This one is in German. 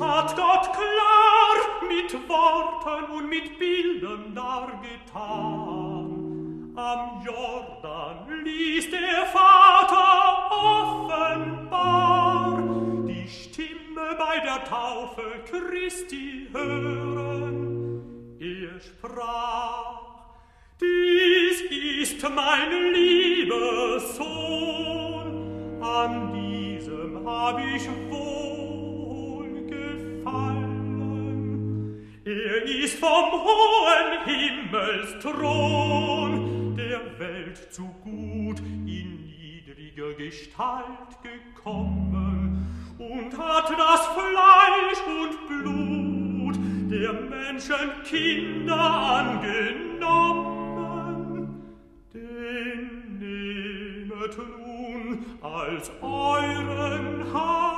Hat Gott klar mit Worten und mit Bildern dargetan. Am Jordan ließ der Vater offenbar die Stimme bei der Taufe Christi hören. Er sprach, dies ist mein lieber Sohn, an diesem hab ich wohl Er ist vom hohen Himmelsthron der Welt zu gut in niedriger Gestalt gekommen und hat das Fleisch und Blut der Menschen Kinder angenommen. Denn nehmet nun als euren Herrn